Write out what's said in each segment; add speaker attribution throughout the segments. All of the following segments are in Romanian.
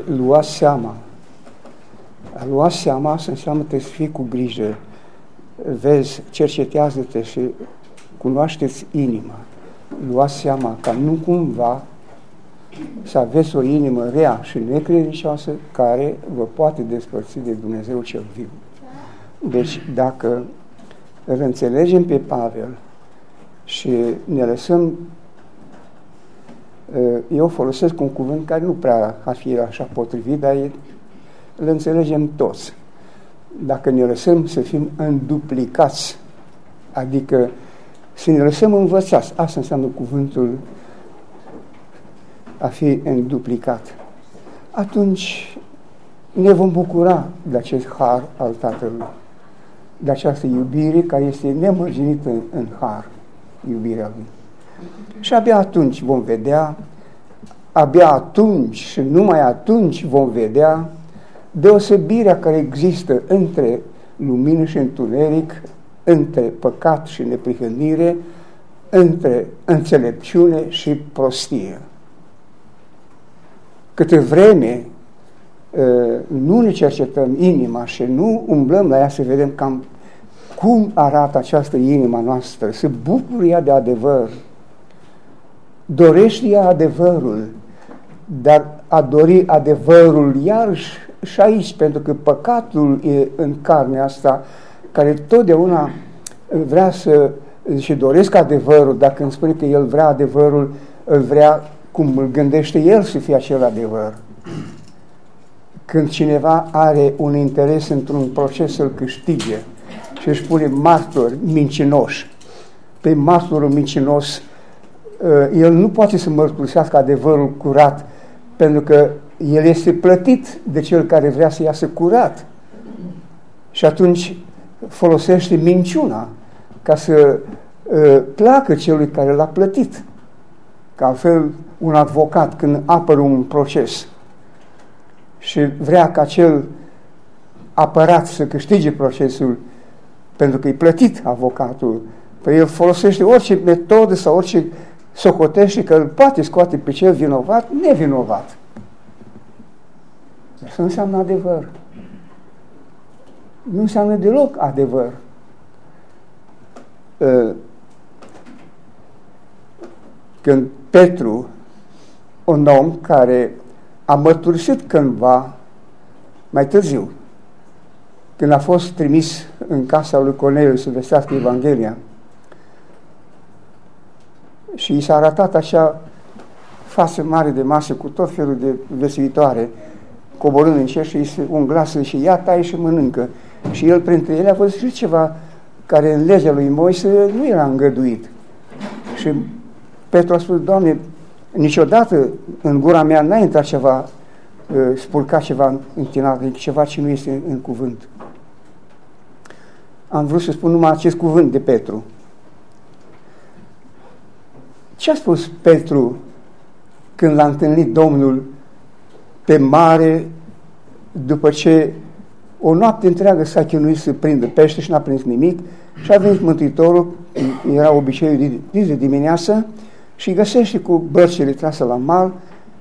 Speaker 1: lua seama. A lua seama să înseamnă să fii cu grijă. Vezi, cercetează-te și cunoașteți inima. Lua seama ca nu cumva să aveți o inimă rea și necredincioasă care vă poate despărți de Dumnezeu cel viu. Deci, dacă îl înțelegem pe Pavel și ne lăsăm Eh, eu folosesc un cuvânt care nu prea ar fi așa potrivit, dar îl înțelegem toți. Dacă ne lăsăm să fim înduplicați, adică să ne lăsăm învățați, asta înseamnă cuvântul a fi înduplicat, atunci ne vom bucura de acest har al Tatălui, de această iubire care este nemărginită în har, iubirea Lui. Și abia atunci vom vedea, abia atunci și numai atunci vom vedea deosebirea care există între lumină și întuneric, între păcat și neprihănire, între înțelepciune și prostie. Câte vreme ă, nu ne cercetăm inima și nu umblăm la ea să vedem cam cum arată această inima noastră, să bucuri ea de adevăr, dorește ea adevărul, dar a dori adevărul iarăși și aici, pentru că păcatul e în carnea asta, care totdeauna vrea să și doresc adevărul, dacă îmi spune că el vrea adevărul, îl vrea cum îl gândește el să fie acel adevăr. Când cineva are un interes într-un proces să-l câștige și își pune martori mincinoși, pe martorul mincinos Uh, el nu poate să mărturisească adevărul curat, pentru că el este plătit de cel care vrea să iasă curat. Și atunci folosește minciuna ca să uh, placă celui care l-a plătit. Ca altfel, un avocat, când apără un proces și vrea ca cel apărat să câștige procesul pentru că e plătit avocatul, păi el folosește orice metodă sau orice socotește că îl poate scoate pe cel vinovat, nevinovat. Asta înseamnă adevăr. Nu înseamnă deloc adevăr. Ă, când Petru, un om care a mărturisit cândva, mai târziu, când a fost trimis în casa lui Corneliu să vestească Evanghelia, și i s-a arătat așa față mare de masă cu tot felul de veselitoare, coborând în cer și un glas și ia, tai și mănâncă. Și el printre ele a văzut și ceva care în legea lui Moise nu era îngăduit. Și Petru a spus, Doamne, niciodată în gura mea n-a intrat ceva, uh, spurca ceva întinat, ceva ce nu este în cuvânt. Am vrut să spun numai acest cuvânt de Petru. Ce a spus Petru când l-a întâlnit Domnul pe mare după ce o noapte întreagă s-a chinuit să prindă pește și n-a prins nimic? Și a venit Mântuitorul, era obiceiul de, de dimineață și îi găsește cu bărcile trase la mal,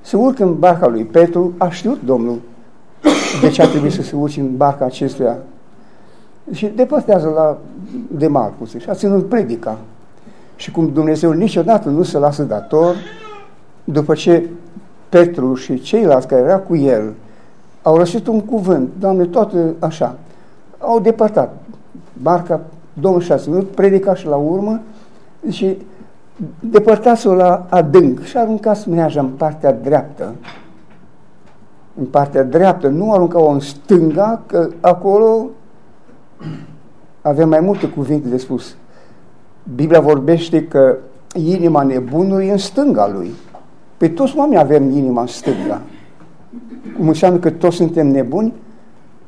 Speaker 1: se urcă în barca lui Petru, a știut Domnul de ce a trebuit să se urce în barca acestuia. Și depărtează la de mal, și a ținut predica și cum Dumnezeu niciodată nu se lasă dator, după ce Petru și ceilalți care erau cu el au răsit un cuvânt, Doamne, toate așa, au depărtat barca, Domnul și-a ținut predica și la urmă și depărtați-o la adânc și aruncați mreaja în partea dreaptă. În partea dreaptă, nu arunca-o în stânga, că acolo avem mai multe cuvinte de spus. Biblia vorbește că inima nebunului e în stânga lui. Pe toți oamenii avem inima în stânga. Cum înseamnă că toți suntem nebuni?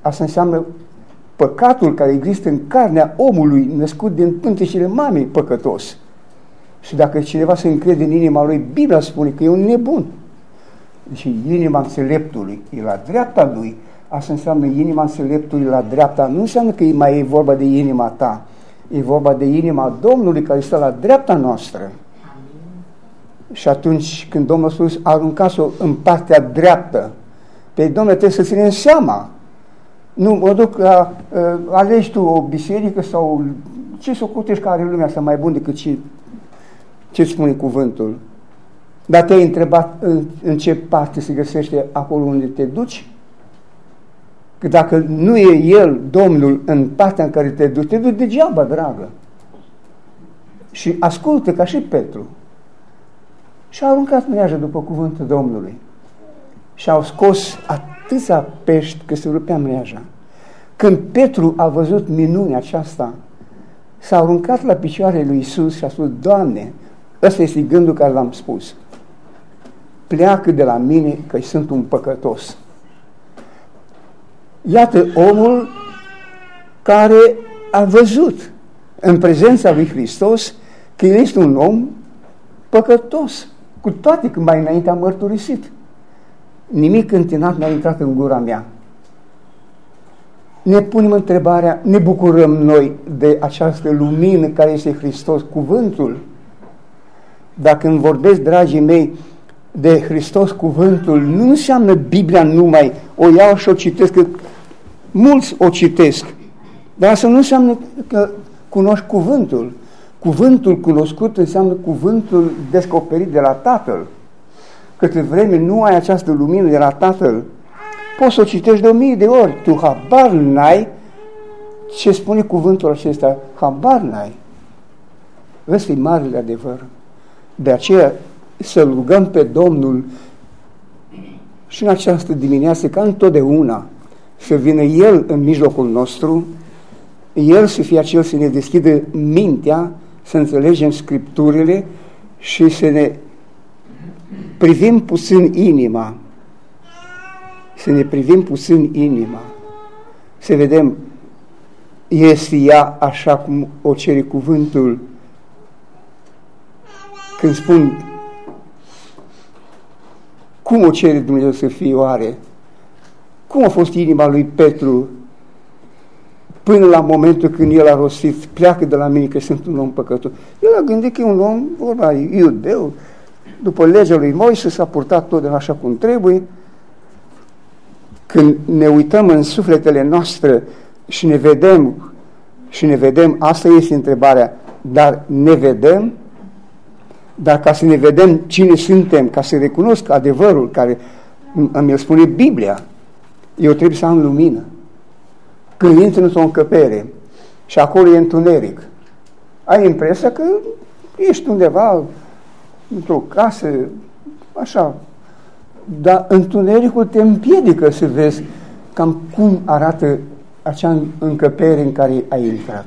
Speaker 1: Asta înseamnă păcatul care există în carnea omului născut din pântecele mamei păcătos. Și dacă cineva se încrede în inima lui, Biblia spune că e un nebun. Deci inima înțeleptului e la dreapta lui, asta înseamnă inima înțeleptului la dreapta, nu înseamnă că e mai e vorba de inima ta, E vorba de inima Domnului care stă la dreapta noastră. Amin. Și atunci când Domnul a spus, aruncați-o în partea dreaptă, Pe domnule, trebuie să ținem seama. Nu, mă duc la, uh, alegi tu o biserică sau ce să o care are lumea asta mai bun decât ce, ce spune cuvântul. Dar te-ai întrebat în, în ce parte se găsește acolo unde te duci? Că dacă nu e El, Domnul, în partea în care te duci, te duci degeaba, dragă. Și ascultă ca și Petru. Și au aruncat mreaja după cuvântul Domnului. Și au scos atâția pești că se rupea mreaja. Când Petru a văzut minunea aceasta, s-a aruncat la picioarele lui Isus și a spus, Doamne, ăsta este gândul care l-am spus. Pleacă de la mine că sunt un păcătos. Iată omul care a văzut în prezența lui Hristos că el este un om păcătos, cu toate că mai înainte a mărturisit. Nimic întinat n-a intrat în gura mea. Ne punem întrebarea, ne bucurăm noi de această lumină care este Hristos, cuvântul. Dacă îmi vorbesc, dragii mei, de Hristos cuvântul, nu înseamnă Biblia numai, o iau și o citesc, că mulți o citesc, dar asta nu înseamnă că cunoști cuvântul. Cuvântul cunoscut înseamnă cuvântul descoperit de la Tatăl. Câte vreme nu ai această lumină de la Tatăl, poți să o citești de o mie de ori. Tu habar n-ai ce spune cuvântul acesta. Habar n-ai. Ăsta e marele adevăr. De aceea să rugăm pe Domnul și în această dimineață, ca întotdeauna, să vină El în mijlocul nostru, El să fie acel să ne deschidă mintea, să înțelegem Scripturile și să ne privim puțin inima, să ne privim puțin inima, să vedem, este ea așa cum o cere cuvântul? Când spun cum o cere Dumnezeu să fie oare? Cum a fost inima lui Petru până la momentul când el a rostit, pleacă de la mine că sunt un om păcătos. El a gândit că e un om, vorba, iudeu, după legea lui Moise s-a purtat tot de așa cum trebuie. Când ne uităm în sufletele noastre și ne vedem, și ne vedem, asta este întrebarea, dar ne vedem, dar ca să ne vedem cine suntem, ca să recunosc adevărul care îmi spune Biblia, eu trebuie să am lumină. Când intri într-o încăpere și acolo e întuneric, ai impresia că ești undeva într-o casă, așa, dar întunericul te împiedică să vezi cam cum arată acea încăpere în care ai intrat.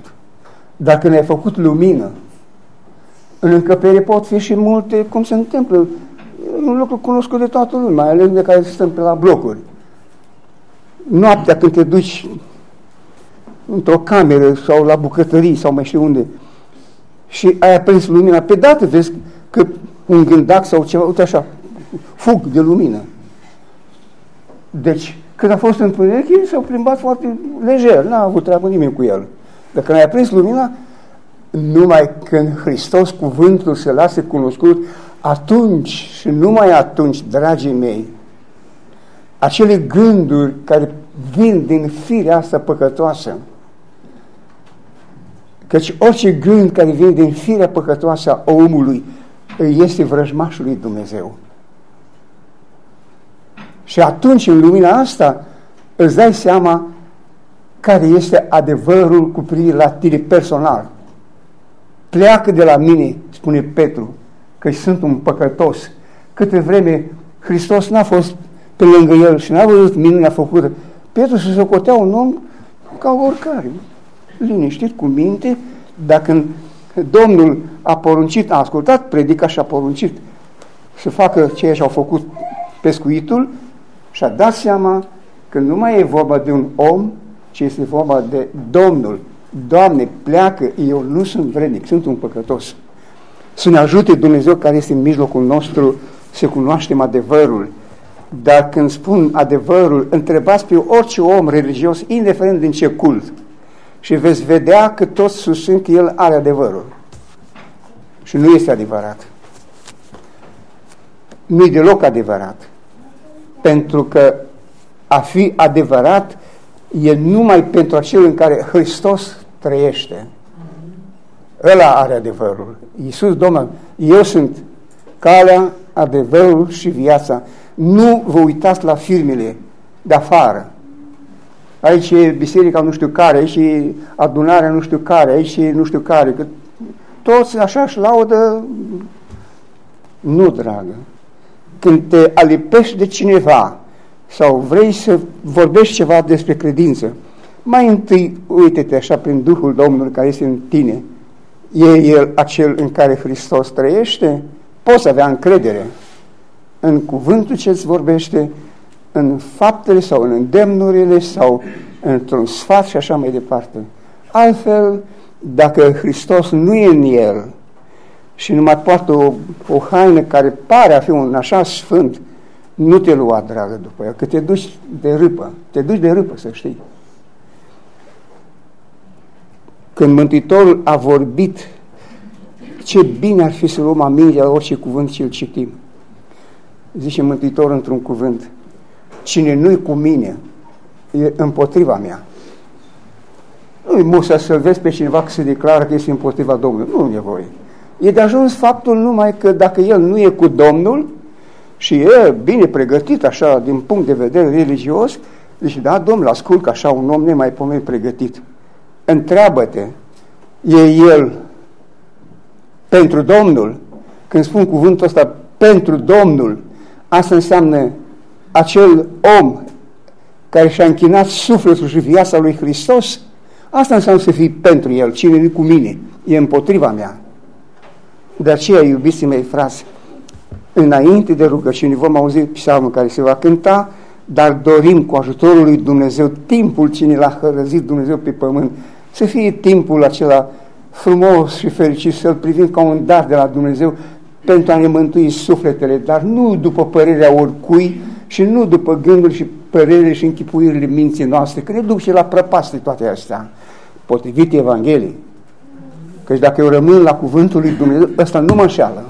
Speaker 1: Dacă ne-ai făcut lumină, în încăpere pot fi și multe, cum se întâmplă, un lucru cunoscut de toată lumea, mai ales de care stăm pe la blocuri. Noaptea când te duci într-o cameră sau la bucătării sau mai știu unde și ai aprins lumina, pe dată vezi că un gândac sau ceva, uite așa, fug de lumină. Deci, când a fost întuneric, ei s-au plimbat foarte lejer, n-a avut treabă nimeni cu el. Dar când ai aprins lumina, numai când Hristos, cuvântul, se lasă cunoscut, atunci și numai atunci, dragii mei, acele gânduri care vin din firea asta păcătoasă, căci orice gând care vine din firea păcătoasă a omului este vrăjmașul lui Dumnezeu. Și atunci, în lumina asta, îți dai seama care este adevărul cu privire la tine personal. Pleacă de la mine, spune Petru, că sunt un păcătos. Câte vreme Hristos n-a fost pe lângă el și n-a văzut minunea făcută, Petru se socotea un om ca oricare, liniștit, cu minte, dacă Domnul a poruncit, a ascultat predica și a poruncit să facă ceea ce au făcut pescuitul și a dat seama că nu mai e vorba de un om, ci este vorba de Domnul. Doamne, pleacă, eu nu sunt vrednic, sunt un păcătos. Să ne ajute Dumnezeu care este în mijlocul nostru să cunoaștem adevărul. Dar când spun adevărul, întrebați pe orice om religios, indiferent din ce cult, și veți vedea că toți susțin că el are adevărul. Și nu este adevărat. Nu e deloc adevărat. Pentru că A fi adevărat e numai pentru acel în care Hristos trăiește. Ăla are adevărul. Iisus, Domnul, eu sunt calea, adevărul și viața. Nu vă uitați la firmele de afară. Aici e biserica nu știu care, aici e adunarea nu știu care, aici e nu știu care. Că toți așa își laudă. Nu, dragă. Când te alipești de cineva sau vrei să vorbești ceva despre credință, mai întâi uite-te așa prin Duhul Domnului care este în tine. E El acel în care Hristos trăiește? Poți avea încredere în cuvântul ce îți vorbește, în faptele sau în îndemnurile sau într-un sfat și așa mai departe. Altfel, dacă Hristos nu e în el și numai poartă o, o haină care pare a fi un așa sfânt, nu te lua, dragă, după el, că te duci de râpă. Te duci de râpă, să știi. Când Mântuitorul a vorbit ce bine ar fi să luăm aminte la orice cuvânt ce îl citim. Zice Mântuitorul într-un cuvânt, cine nu-i cu mine, e împotriva mea. Nu-i musă să vezi pe cineva că se declară că este împotriva Domnului. Nu e nevoie. E de ajuns faptul numai că dacă el nu e cu Domnul și e bine pregătit așa din punct de vedere religios, zice, da, Domnul, ascult că așa un om nemaipomenit pregătit. Întreabă-te, e el pentru Domnul? Când spun cuvântul ăsta, pentru Domnul, asta înseamnă acel om care și-a închinat sufletul și viața lui Hristos, asta înseamnă să fii pentru el. Cine nu cu mine, e împotriva mea. De aceea, iubiții mei frați, înainte de rugăciune vom auzi psalmul care se va cânta, dar dorim cu ajutorul lui Dumnezeu timpul cine l-a hărăzit Dumnezeu pe pământ, să fie timpul acela frumos și fericit, să-l privim ca un dar de la Dumnezeu pentru a ne mântui sufletele, dar nu după părerea oricui și nu după gânduri și părerile și închipuirile minții noastre, că ne duc și la prăpaste toate astea, potrivit Evangheliei. Căci dacă eu rămân la cuvântul lui Dumnezeu, ăsta nu mă înșeală.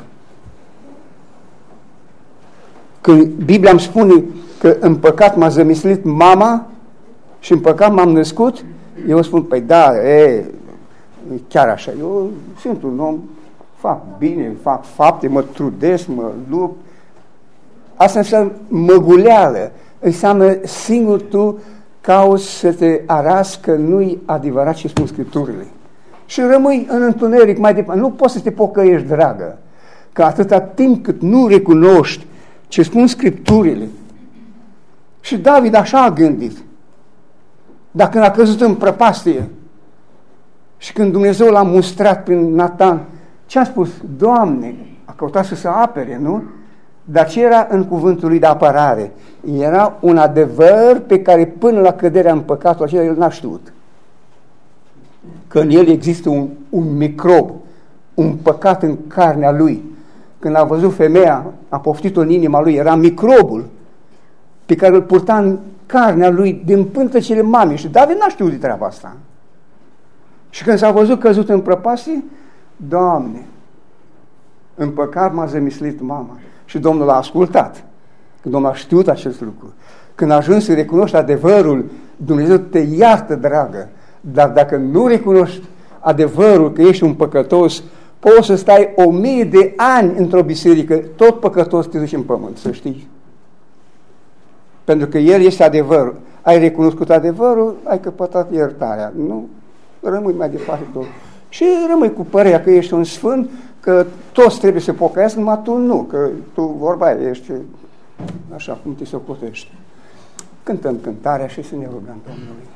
Speaker 1: Când Biblia îmi spune că în păcat m-a zămislit mama și în păcat m-am născut, eu spun, păi da, e, chiar așa, eu sunt un om, fac bine, fac fapte, mă trudesc, mă lupt. Asta înseamnă măguleală, înseamnă singur tu cauți să te arăți că nu-i adevărat ce spun Scripturile. Și rămâi în întuneric mai departe. Nu poți să te pocăiești, dragă, că atâta timp cât nu recunoști ce spun Scripturile. Și David așa a gândit. Dacă când a căzut în prăpastie și când Dumnezeu l-a mustrat prin Nathan, ce a spus? Doamne, a căutat să se apere, nu? Dar ce era în cuvântul lui de apărare? Era un adevăr pe care până la căderea în păcatul acela el n-a știut. Că în el există un, un microb, un păcat în carnea lui. Când a văzut femeia, a poftit-o în inima lui, era microbul pe care îl purta în carnea lui din pântăcele mamei. Și David n-a știut de treaba asta. Și când s-a văzut căzut în prăpastie, Doamne, în păcat m-a zămislit mama. Și Domnul a ascultat. Când Domnul a știut acest lucru. Când a ajuns să recunoști adevărul, Dumnezeu te iartă, dragă. Dar dacă nu recunoști adevărul că ești un păcătos, poți să stai o mie de ani într-o biserică, tot păcătos te duci în pământ, să știi. Pentru că El este adevărul. Ai recunoscut adevărul, ai căpătat iertarea. Nu? Rămâi mai departe tot. Și rămâi cu părerea că ești un sfânt, că toți trebuie să pocăiască, numai tu nu, că tu vorba ești așa cum te socotești. Cântăm cântarea și să ne rugăm Domnului.